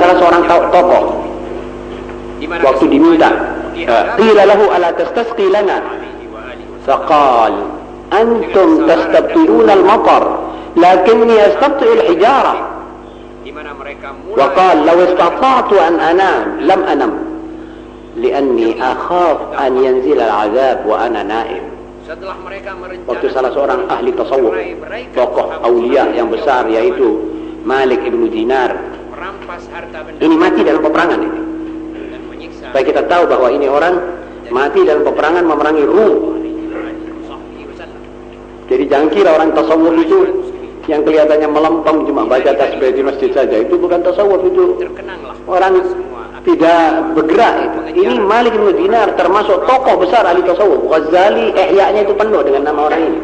salah seorang tokoh waktu diminta qila lahu ala tastasqi lana faqal antum tastabti'una al-matar lakinni astabti'u al-hijara وقال لو استطعت أن أنام لم أنم لأني أخاف أن ينزل العذاب وأنا نائم waktu salah seorang ahli tasawuf tokoh aulia yang besar yaitu Malik ibnu Dinar ini mati dalam peperangan ini supaya kita tahu bahwa ini orang mati dalam peperangan memerangi Rum jadi jangan kira orang tasawuf itu yang kelihatannya melempem cuma baca tasbih di masjid saja itu bukan tasawuf itu orang tidak bergerak itu. Ini Malik bin Dinar termasuk tokoh besar ahli tasawuf. Ghazali ihya-nya itu penuh dengan nama orang ini.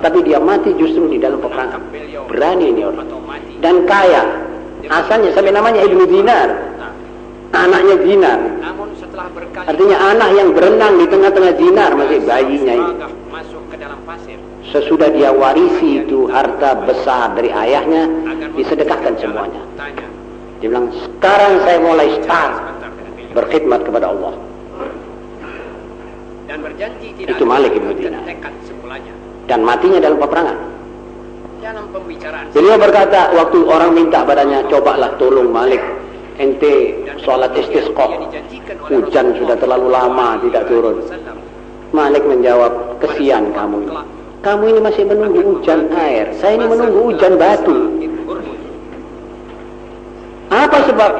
Tapi dia mati justru di dalam peperangan. Berani ini orang. Dan kaya. Asalnya sampai namanya Ibnu Dinar. Anaknya Dinar. Artinya anak yang berenang di tengah-tengah Dinar masih bayinya ini. Sesudah dia warisi itu harta besar dari ayahnya disedekahkan semuanya. Dia bilang, sekarang saya mulai start berkhidmat kepada Allah. Dan berjanji tidak Itu Malik Ibn Dinar. Dan matinya dalam peperangan. Dalam pembicaraan. Beliau berkata, waktu orang minta padanya, cobalah tolong Malik. Ente sholat istisqa. Hujan sudah terlalu lama tidak turun. Malik menjawab, kesian kamu ini. Kamu ini masih menunggu hujan air. Saya ini menunggu hujan batu. Apa sebab?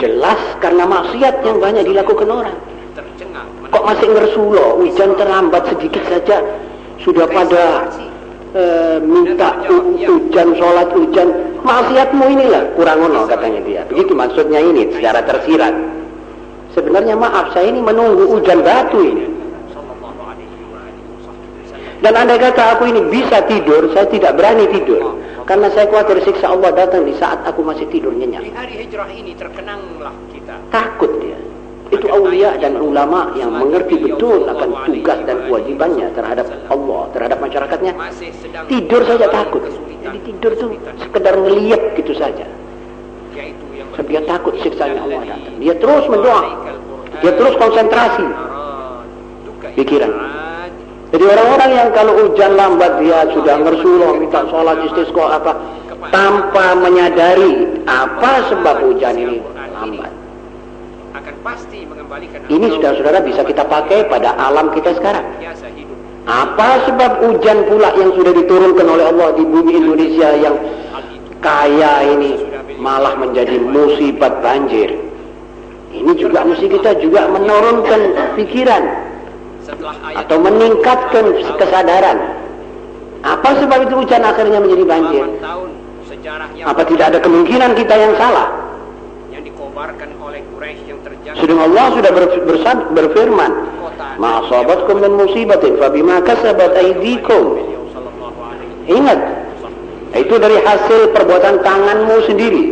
Jelas karena maksiat yang banyak dilakukan orang. Kok masih ngersulo, hujan terlambat sedikit saja sudah pada e, minta hujan, sholat hujan. Maksiatmu inilah kurang ono katanya dia. Begitu maksudnya ini secara tersirat. Sebenarnya maaf, saya ini menunggu hujan batu ini. Dan anda kata aku ini bisa tidur, saya tidak berani tidur. Karena saya khawatir siksa Allah datang di saat aku masih tidur nyenyak. Di hari hijrah ini terkenanglah kita. Takut dia. Itu aulia dan ulama yang mengerti betul akan tugas dan kewajibannya terhadap Allah, terhadap masyarakatnya. Tidur saja takut. Jadi tidur itu sekedar ngeliat gitu saja. Sebab dia takut siksanya Allah datang. Dia terus mendoa. Dia terus konsentrasi. Pikiran. Jadi orang-orang yang kalau hujan lambat dia sudah ngersuloh minta sholat istisqa apa tanpa menyadari apa sebab hujan ini lambat. Ini saudara-saudara bisa kita pakai pada alam kita sekarang. Apa sebab hujan pula yang sudah diturunkan oleh Allah di bumi Indonesia yang kaya ini malah menjadi musibat banjir. Ini juga mesti kita juga menurunkan pikiran atau meningkatkan kesadaran. Apa sebab itu hujan akhirnya menjadi banjir? Apa tidak ada kemungkinan kita yang salah? Sedang Allah sudah bersad, berfirman, "Ma'asabatkum min musibatin fabima kasabat aydikum." Ingat, itu dari hasil perbuatan tanganmu sendiri.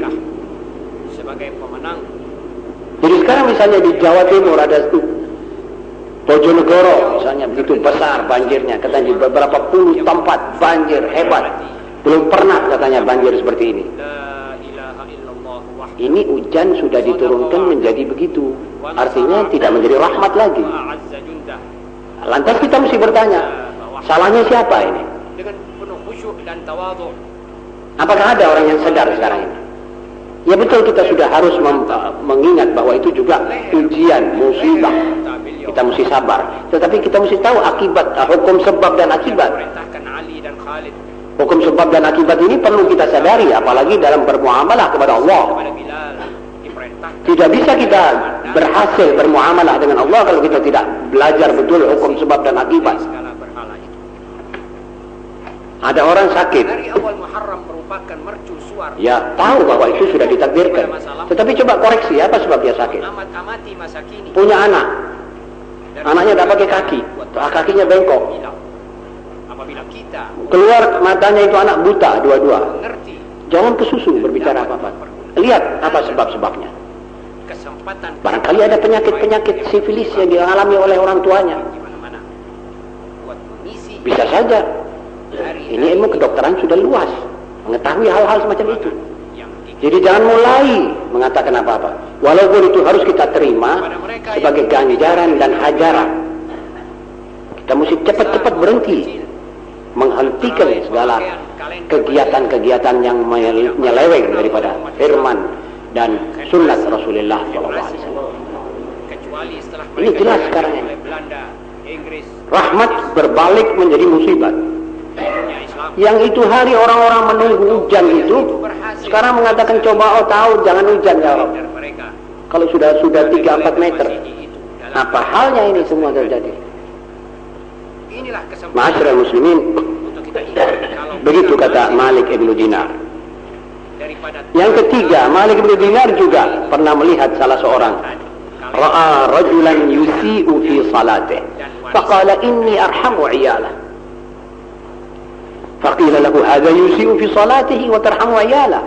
Jadi sekarang misalnya di Jawa Timur ada Bojonegoro misalnya begitu besar banjirnya katanya di beberapa puluh tempat banjir hebat belum pernah katanya banjir seperti ini ini hujan sudah diturunkan menjadi begitu artinya tidak menjadi rahmat lagi lantas kita mesti bertanya salahnya siapa ini apakah ada orang yang sadar sekarang ini Ya betul kita sudah harus mengingat bahwa itu juga ujian, musibah. Kita mesti sabar. Tetapi kita mesti tahu akibat, hukum sebab dan akibat. Hukum sebab dan akibat ini perlu kita sadari, apalagi dalam bermuamalah kepada Allah. Tidak bisa kita berhasil bermuamalah dengan Allah kalau kita tidak belajar betul hukum sebab dan akibat. Ada orang sakit. Ya, tahu bahwa itu sudah ditakdirkan. Tetapi coba koreksi apa sebab dia sakit. Punya anak. Anaknya tidak pakai kaki. Kakinya bengkok. Apabila kita keluar matanya itu anak buta dua-dua. Jangan kesusu berbicara apa-apa. Lihat apa sebab-sebabnya. Barangkali ada penyakit-penyakit sifilis yang dialami oleh orang tuanya. Bisa saja ini ilmu kedokteran sudah luas, mengetahui hal-hal semacam itu. Jadi jangan mulai mengatakan apa-apa. Walaupun itu harus kita terima sebagai ganjaran dan hajaran. Kita mesti cepat-cepat berhenti menghentikan segala kegiatan-kegiatan yang menyeleweng daripada firman dan sunnah Rasulullah SAW. Ini jelas sekarang ini. Rahmat berbalik menjadi musibah. Yang itu hari orang-orang menunggu hujan itu, sekarang mengatakan coba oh tahu jangan hujan ya Allah. Kalau sudah sudah 3-4 meter, apa halnya ini semua terjadi? Masyarakat muslimin, Begitu kata Malik Ibn Dinar. Yang ketiga, Malik Ibn Dinar juga pernah melihat salah seorang. Ra'a rajulan yusi'u fi salatih. Faqala inni arhamu iyalah. Faqila lahu hadha yusi'u fi salatihi wa tarhamu iyalah.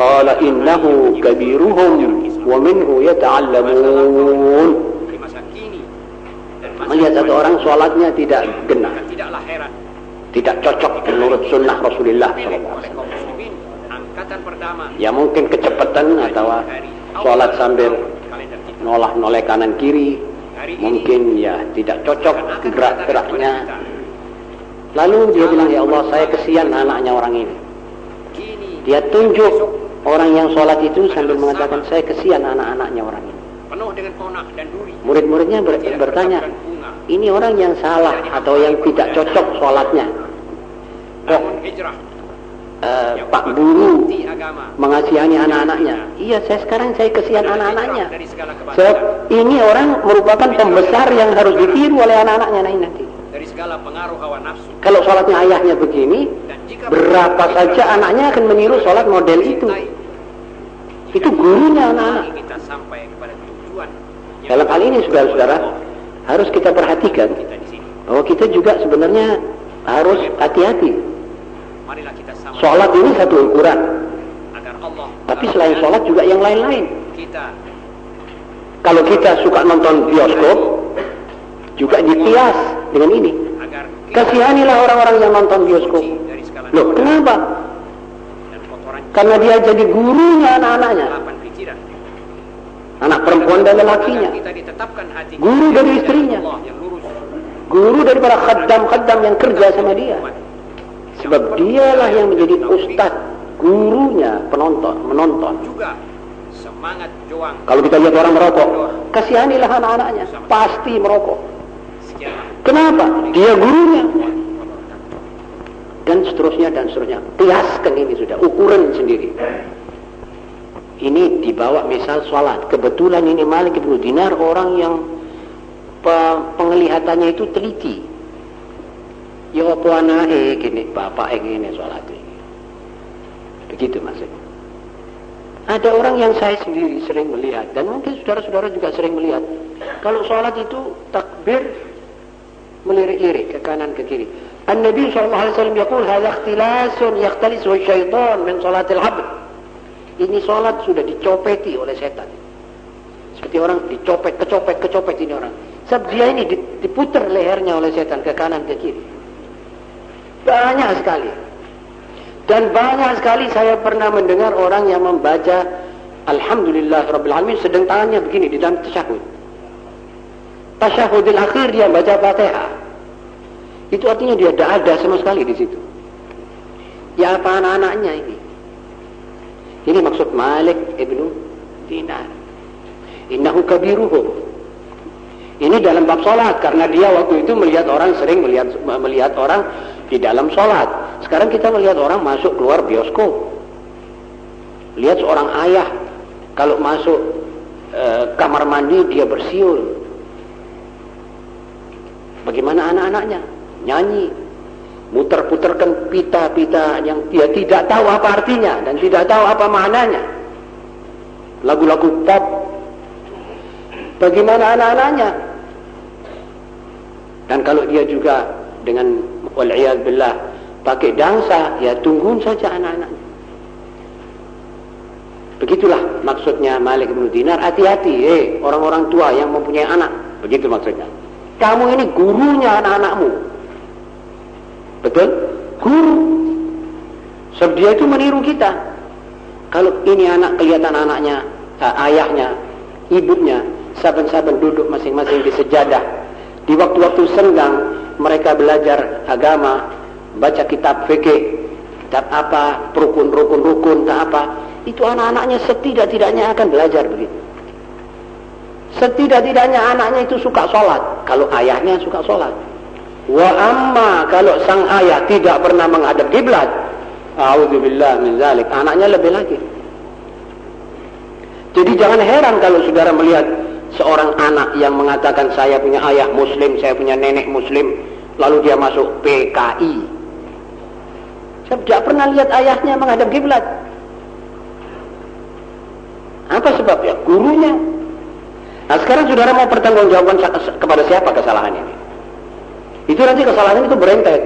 Qala innahu kabiruhum. Melihat satu orang sholatnya tidak genap tidak cocok menurut sunnah Rasulullah ya mungkin kecepatan atau sholat sambil nolak noleh kanan kiri. Mungkin ya tidak cocok gerak-geraknya. Lalu dia bilang ya Allah saya kesian anaknya orang ini. Dia tunjuk orang yang sholat itu sambil mengatakan saya kesian anak-anaknya orang ini. Murid-muridnya ber bertanya ini orang yang salah atau yang tidak cocok sholatnya kok uh, Pak Guru mengasihani anak-anaknya. Iya, saya sekarang saya kesian anak-anaknya. Sebab ini orang merupakan pembesar yang harus ditiru oleh anak-anaknya nanti. Kalau sholatnya ayahnya begini, berapa saja anaknya akan meniru sholat model itu. Itu gurunya anak-anak. Dalam hal ini saudara-saudara, harus kita perhatikan bahwa kita juga sebenarnya harus hati-hati Sholat ini satu ukuran. Tapi selain sholat juga yang lain-lain. Kalau kita suka nonton bioskop, juga dikias dengan ini. Kasihanilah orang-orang yang nonton bioskop. Loh, kenapa? Karena dia jadi gurunya anak-anaknya. Anak perempuan dan lelakinya. Guru dari istrinya. Guru daripada khaddam-khaddam yang kerja sama dia. Sebab dialah yang menjadi ustaz, gurunya penonton, menonton. Juga semangat juang. Kalau kita lihat orang merokok, kasihanilah anak-anaknya, pasti merokok. Kenapa? Dia gurunya. Dan seterusnya dan seterusnya. Kiaskan ini sudah, ukuran sendiri. Ini dibawa misal sholat. Kebetulan ini Malik Ibnu Dinar orang yang penglihatannya itu teliti ya apa anake gini bapak ini sholat ini begitu maksudnya ada orang yang saya sendiri sering melihat dan mungkin saudara-saudara juga sering melihat. Kalau sholat itu takbir melirik-lirik ke kanan ke kiri. An-Nabi SAW yaqul hadha ikhtilasun yakhtalisu syaitan min salatil abd ini sholat sudah dicopeti oleh setan. Seperti orang dicopet, kecopet, kecopet ini orang. Sebab dia ini diputar lehernya oleh setan ke kanan ke kiri banyak sekali. Dan banyak sekali saya pernah mendengar orang yang membaca Alhamdulillah Rabbil Alamin sedang tangannya begini di dalam tasyahud. Tasyahudil akhir dia baca Fatihah. Itu artinya dia tidak ada sama sekali di situ. Ya apa anak-anaknya ini? Ini maksud Malik ibnu Dinar. Innahu kabiruhum. Ini dalam bab sholat karena dia waktu itu melihat orang sering melihat melihat orang di dalam sholat. Sekarang kita melihat orang masuk keluar bioskop. Lihat seorang ayah kalau masuk e, kamar mandi dia bersiul. Bagaimana anak-anaknya? Nyanyi, muter-puterkan pita-pita yang dia tidak tahu apa artinya dan tidak tahu apa maknanya. Lagu-lagu pop. Bagaimana anak-anaknya? Dan kalau dia juga dengan billah pakai dansa ya tunggu saja anak-anaknya. Begitulah maksudnya Malik bin Dinar. Hati-hati eh orang-orang tua yang mempunyai anak. Begitu maksudnya. Kamu ini gurunya anak-anakmu. Betul? Guru. Sebab dia itu meniru kita. Kalau ini anak kelihatan anaknya, uh, ayahnya, ibunya, saben-saben duduk masing-masing di sejadah. Di waktu-waktu senggang mereka belajar agama, baca kitab fikih, kitab apa, rukun-rukun rukun, tak apa. Itu anak-anaknya setidak-tidaknya akan belajar begitu. Setidak-tidaknya anaknya itu suka sholat. Kalau ayahnya suka sholat. Wa amma kalau sang ayah tidak pernah menghadap kiblat, A'udzubillah min zalik. Anaknya lebih lagi. Jadi jangan heran kalau saudara melihat seorang anak yang mengatakan saya punya ayah muslim, saya punya nenek muslim, lalu dia masuk PKI. Saya tidak pernah lihat ayahnya menghadap kiblat. Apa sebabnya? Gurunya. Nah sekarang saudara mau pertanggungjawaban kepada siapa kesalahan ini? Itu nanti kesalahan itu berentet.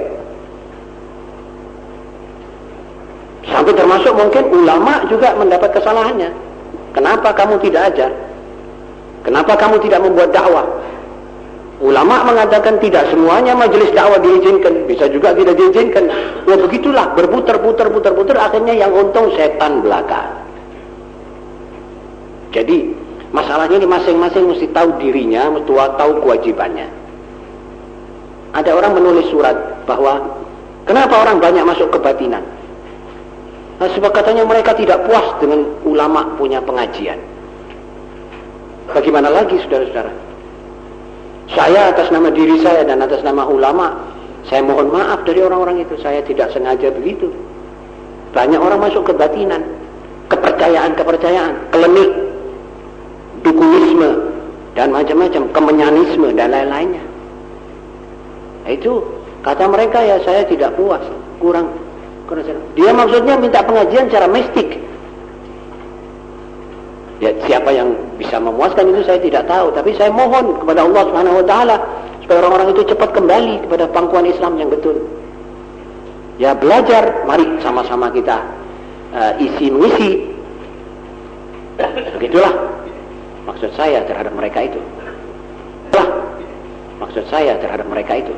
Sampai termasuk mungkin ulama juga mendapat kesalahannya. Kenapa kamu tidak ajar? Kenapa kamu tidak membuat dakwah? Ulama mengatakan tidak semuanya majelis dakwah diizinkan, bisa juga tidak diizinkan. Ya begitulah, berputar-putar putar-putar akhirnya yang untung setan belaka. Jadi masalahnya ini masing-masing mesti tahu dirinya, mesti tahu kewajibannya. Ada orang menulis surat bahwa kenapa orang banyak masuk kebatinan? Nah, sebab katanya mereka tidak puas dengan ulama punya pengajian. Bagaimana lagi saudara-saudara? Saya atas nama diri saya dan atas nama ulama, saya mohon maaf dari orang-orang itu. Saya tidak sengaja begitu. Banyak orang masuk ke batinan, kepercayaan-kepercayaan, kelenik, dukunisme, dan macam-macam, kemenyanisme, dan lain-lainnya. Itu kata mereka ya saya tidak puas, kurang dia maksudnya minta pengajian secara mistik. Ya, siapa yang bisa memuaskan itu saya tidak tahu, tapi saya mohon kepada Allah Subhanahu wa taala supaya orang-orang itu cepat kembali kepada pangkuan Islam yang betul. Ya belajar, mari sama-sama kita uh, isi misi. Begitulah maksud saya terhadap mereka itu. Lah, maksud saya terhadap mereka itu.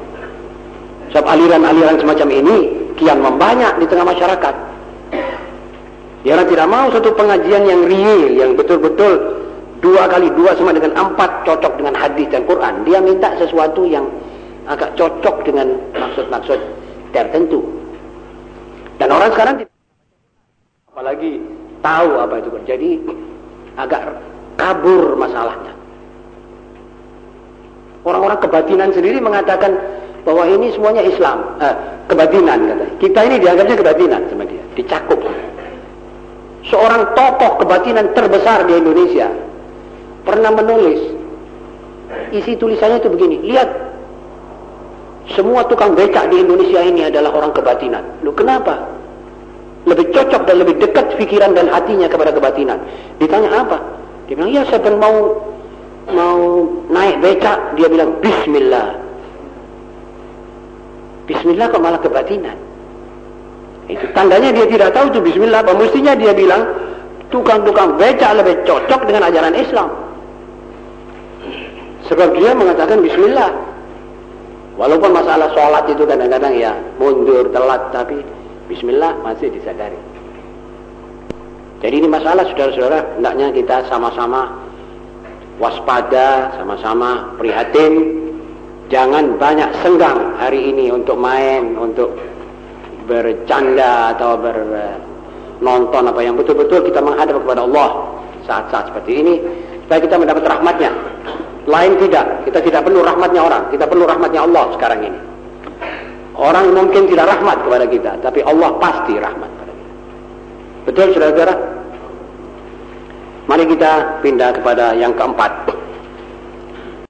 Sebab aliran-aliran semacam ini kian membanyak di tengah masyarakat. Dia tidak mau satu pengajian yang real, yang betul-betul dua kali dua sama dengan empat cocok dengan hadis dan Quran. Dia minta sesuatu yang agak cocok dengan maksud-maksud tertentu. Dan orang sekarang apalagi tahu apa itu jadi agak kabur masalahnya. Orang-orang kebatinan sendiri mengatakan bahwa ini semuanya Islam, eh, kebatinan kata. Kita ini dianggapnya kebatinan sama dia, dicakup. Seorang tokoh kebatinan terbesar di Indonesia pernah menulis isi tulisannya itu begini, lihat semua tukang becak di Indonesia ini adalah orang kebatinan. Lu kenapa? Lebih cocok dan lebih dekat pikiran dan hatinya kepada kebatinan. Ditanya apa? Dia bilang, ya saya mau mau naik becak. Dia bilang, Bismillah. Bismillah kok malah kebatinan. Itu tandanya dia tidak tahu itu Bismillah. Apa mestinya dia bilang tukang-tukang beca lebih cocok dengan ajaran Islam. Sebab dia mengatakan Bismillah. Walaupun masalah sholat itu kadang-kadang ya mundur, telat, tapi Bismillah masih disadari. Jadi ini masalah saudara-saudara, hendaknya kita sama-sama waspada, sama-sama prihatin Jangan banyak senggang hari ini untuk main, untuk bercanda atau bernonton apa yang betul-betul kita menghadap kepada Allah saat-saat seperti ini supaya kita mendapat rahmatnya. Lain tidak, kita tidak perlu rahmatnya orang, kita perlu rahmatnya Allah sekarang ini. Orang mungkin tidak rahmat kepada kita, tapi Allah pasti rahmat kepada kita. Betul saudara-saudara? Mari kita pindah kepada yang keempat.